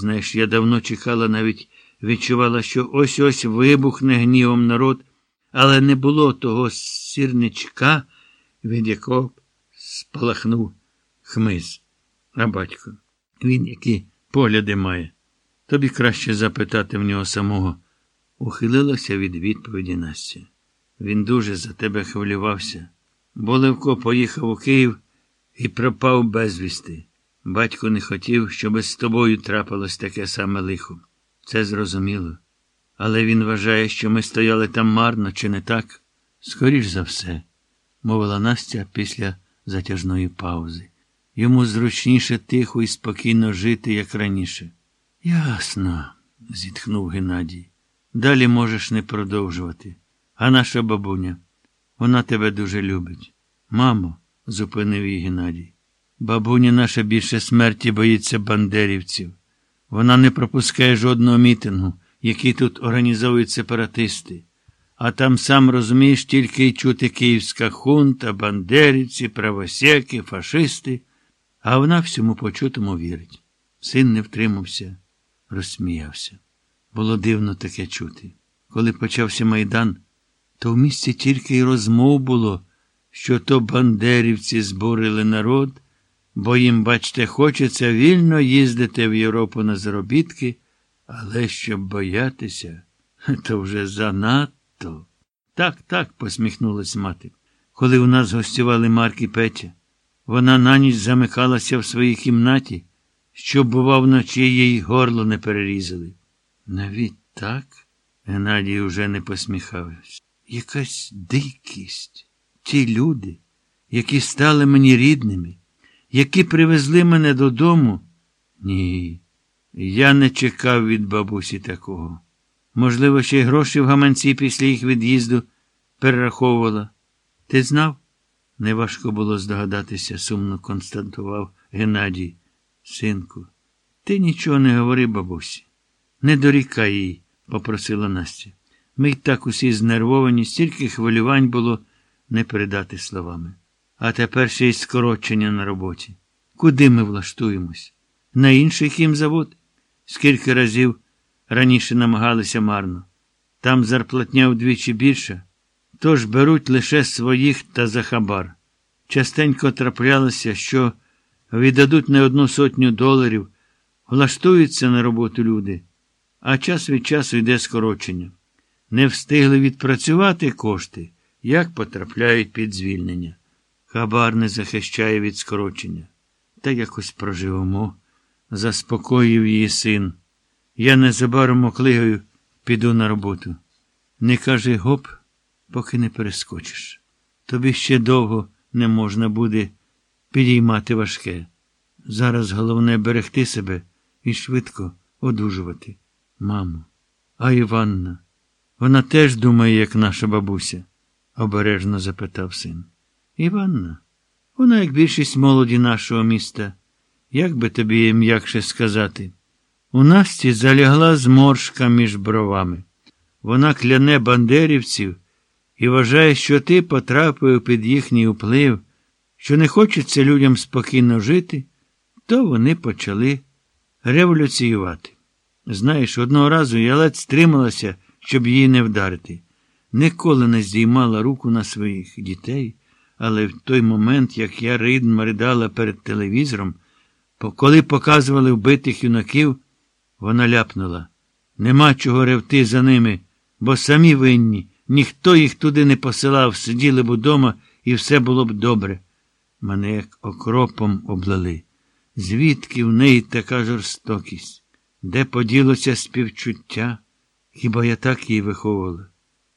Знаєш, я давно чекала, навіть відчувала, що ось ось вибухне гнівом народ, але не було того сірничка, від якого б спалахнув хмиз. А батько, він які погляди має. Тобі краще запитати в нього самого. Ухилилася від відповіді Настя. Він дуже за тебе хвилювався. Бо Левко поїхав у Київ і пропав безвісти. Батько не хотів, щоб з тобою трапилось таке саме лихо. Це зрозуміло. Але він вважає, що ми стояли там марно, чи не так? Скоріш за все, мовила Настя після затяжної паузи. Йому зручніше тихо і спокійно жити, як раніше. Ясно, зітхнув Геннадій. Далі можеш не продовжувати. А наша бабуня, вона тебе дуже любить. Мамо, зупинив її Геннадій. Бабуня наша більше смерті боїться бандерівців. Вона не пропускає жодного мітингу, який тут організовують сепаратисти. А там, сам розумієш, тільки й чути київська хунта, бандерівці, правосеки, фашисти, а вона всьому почутому вірить. Син не втримався, розсміявся. Було дивно таке чути. Коли почався майдан, то в місті тільки й розмов було, що то бандерівці збурили народ, бо їм, бачте, хочеться вільно їздити в Європу на заробітки, але щоб боятися, то вже занадто. Так, так, посміхнулась мати. Коли у нас гостювали Марк і Петя, вона на ніч замикалася в своїй кімнаті, щоб, бува, вночі їй горло не перерізали. Навіть так? Геннадій уже не посміхався. Якась дикість. Ті люди, які стали мені рідними, які привезли мене додому. Ні, я не чекав від бабусі такого. Можливо, ще й гроші в гаманці після їх від'їзду перераховувала. Ти знав? Неважко було здогадатися, сумно констатував Геннадій. Синку, ти нічого не говори, бабусі. Не дорікай їй, попросила Настя. Ми й так усі знервовані, стільки хвилювань було не передати словами. А тепер ще й скорочення на роботі. Куди ми влаштуємось? На інший хімзавод? Скільки разів раніше намагалися марно. Там зарплатня вдвічі більша, тож беруть лише своїх та за хабар. Частенько траплялося, що віддадуть не одну сотню доларів, влаштуються на роботу люди, а час від часу йде скорочення. Не встигли відпрацювати кошти, як потрапляють під звільнення. Хабар не захищає від скорочення. Та якось проживемо, заспокоїв її син. Я незабаром оклигаю, піду на роботу. Не кажи гоп, поки не перескочиш. Тобі ще довго не можна буде підіймати важке. Зараз головне берегти себе і швидко одужувати. Мамо, а Іванна, вона теж думає, як наша бабуся, обережно запитав син. Іванна, вона, як більшість молоді нашого міста, як би тобі м'якше сказати, у Насті залягла зморшка між бровами. Вона кляне бандерівців і вважає, що ти потрапив під їхній вплив, що не хочеться людям спокійно жити, то вони почали революціювати. Знаєш, одного разу я ледь стрималася, щоб її не вдарити. Ніколи не здіймала руку на своїх дітей, але в той момент, як я ридно ридала перед телевізором, коли показували вбитих юнаків, вона ляпнула. Нема чого ревти за ними, бо самі винні, ніхто їх туди не посилав, сиділи б удома, і все було б добре. Мене як окропом облили. Звідки в неї така жорстокість? Де поділося співчуття? Хіба я так її виховувала?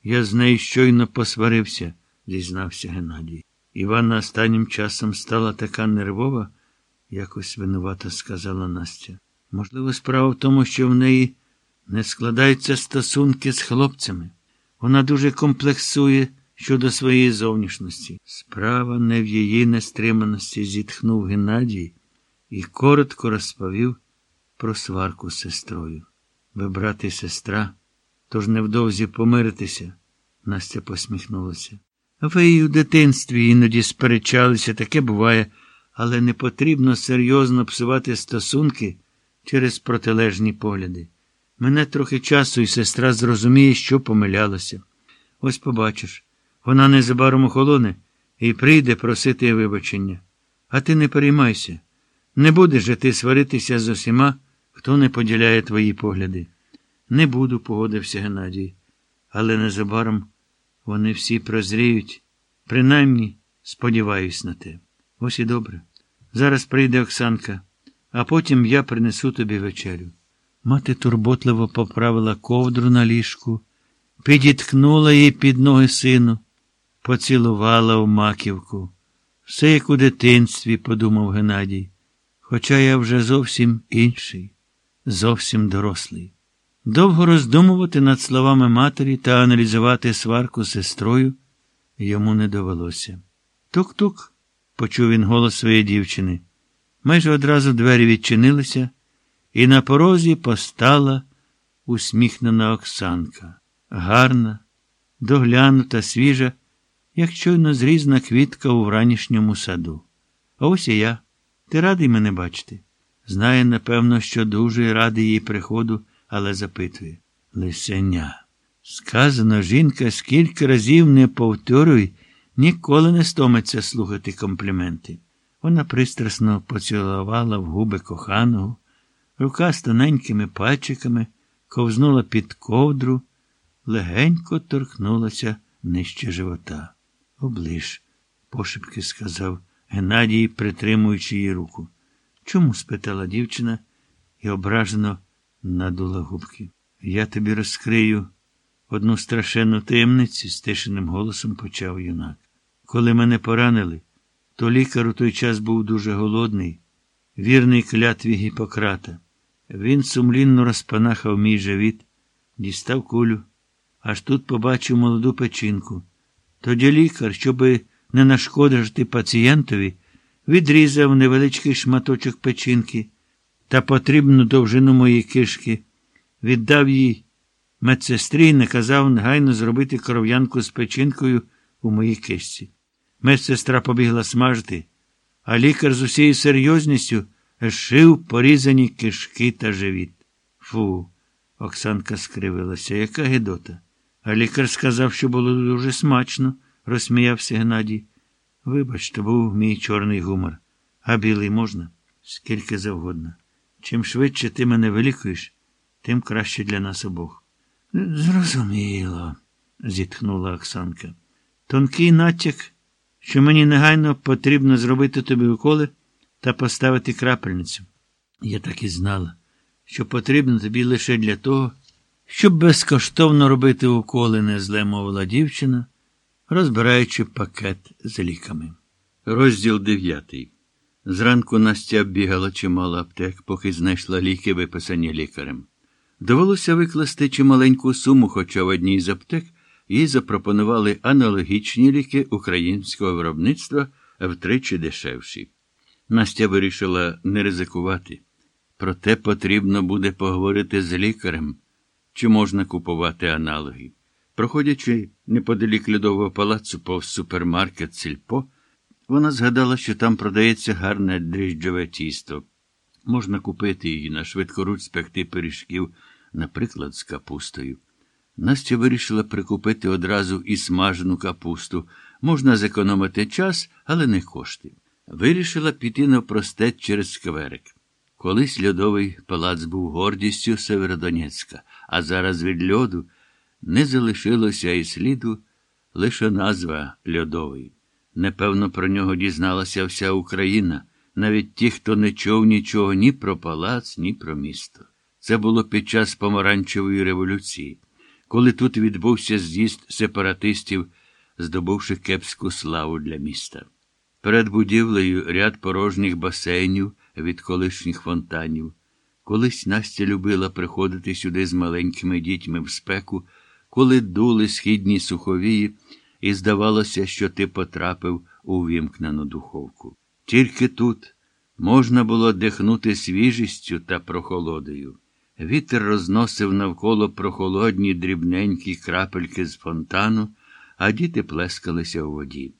Я з нею щойно посварився, зізнався Геннадій. Іванна останнім часом стала така нервова, якось винувато сказала Настя. Можливо, справа в тому, що в неї не складаються стосунки з хлопцями. Вона дуже комплексує щодо своєї зовнішності. Справа не в її нестриманості, зітхнув Геннадій і коротко розповів про сварку з сестрою. Ви брат і сестра, тож невдовзі помиритися, Настя посміхнулася. Ви й у дитинстві іноді сперечалися, таке буває, але не потрібно серйозно псувати стосунки через протилежні погляди. Мене трохи часу, і сестра зрозуміє, що помилялася. Ось побачиш, вона незабаром охолоне і прийде просити вибачення. А ти не переймайся. Не будеш же ти сваритися з усіма, хто не поділяє твої погляди. Не буду, погодився Геннадій. Але незабаром вони всі прозріють. Принаймні, сподіваюсь на те. Ось і добре. Зараз прийде Оксанка, а потім я принесу тобі вечерю. Мати турботливо поправила ковдру на ліжку, підіткнула її під ноги сину, поцілувала в маківку. Все як у дитинстві, подумав Геннадій. Хоча я вже зовсім інший, зовсім дорослий. Довго роздумувати над словами матері та аналізувати сварку з сестрою йому не довелося. Тук-тук, почув він голос своєї дівчини. Майже одразу двері відчинилися, і на порозі постала усміхнена Оксанка. Гарна, доглянута, свіжа, як щойно зрізна квітка у вранішньому саду. А ось і я. Ти радий мене бачити? Знає, напевно, що дуже радий її приходу, але запитує. Лисеня. Сказано, жінка скільки разів не повторюй, ніколи не стомиться слухати компліменти. Вона пристрасно поцілувала в губи коханого, рука з тоненькими пальчиками ковзнула під ковдру, легенько торкнулася нижче живота. Оближ, пошепки сказав Геннадій, притримуючи її руку. Чому? спитала дівчина і ображено надула губки. Я тобі розкрию одну страшенну таємницю, стишеним голосом почав юнак. Коли мене поранили, то лікар у той час був дуже голодний, вірний клятві Гіппократа. Він сумлінно розпанахав мій живіт, дістав кулю, аж тут побачив молоду печінку. Тоді лікар, щоби не нашкодити пацієнтові, відрізав невеличкий шматочок печінки та потрібну довжину моєї кишки, віддав їй медсестрі і наказав негайно зробити кров'янку з печінкою у моїй кишці. Медсестра побігла смажити, а лікар з усією серйозністю шив порізані кишки та живіт. Фу, Оксанка скривилася, яка гидота. А лікар сказав, що було дуже смачно, розсміявся Геннадій. Вибачте, був мій чорний гумор. А білий можна? Скільки завгодно. Чим швидше ти мене вилікуєш, тим краще для нас обох. Зрозуміло, зітхнула Оксанка. Тонкий натяк, що мені негайно потрібно зробити тобі уколи та поставити крапельницю. Я так і знала, що потрібно тобі лише для того, щоб безкоштовно робити уколи, не зле мовила дівчина, розбираючи пакет з ліками. Розділ дев'ятий. Зранку Настя оббігала чимало аптек, поки знайшла ліки, виписані лікарем. Довелося викласти чималеньку суму, хоча в одній з аптек їй запропонували аналогічні ліки українського виробництва втричі дешевші. Настя вирішила не ризикувати. Проте потрібно буде поговорити з лікарем, чи можна купувати аналоги. Проходячи неподалік льодового палацу повз супермаркет Сільпо, вона згадала, що там продається гарне дріжджове тісто. Можна купити її на швидкоруч спекти пиріжків, наприклад, з капустою. Настя вирішила прикупити одразу і смажену капусту. Можна зекономити час, але не кошти. Вирішила піти навпростець через скверик. Колись льодовий палац був гордістю Северодонецька, а зараз від льоду не залишилося і сліду лише назва льодовий. Непевно, про нього дізналася вся Україна, навіть ті, хто не чув нічого ні про палац, ні про місто. Це було під час помаранчевої революції, коли тут відбувся з'їзд сепаратистів, здобувши кепську славу для міста. Перед будівлею ряд порожніх басейнів від колишніх фонтанів. Колись Настя любила приходити сюди з маленькими дітьми в спеку, коли дули східні суховії, і здавалося, що ти потрапив у вімкнену духовку. Тільки тут можна було дихнути свіжістю та прохолодою. Вітер розносив навколо прохолодні дрібненькі крапельки з фонтану, а діти плескалися у воді.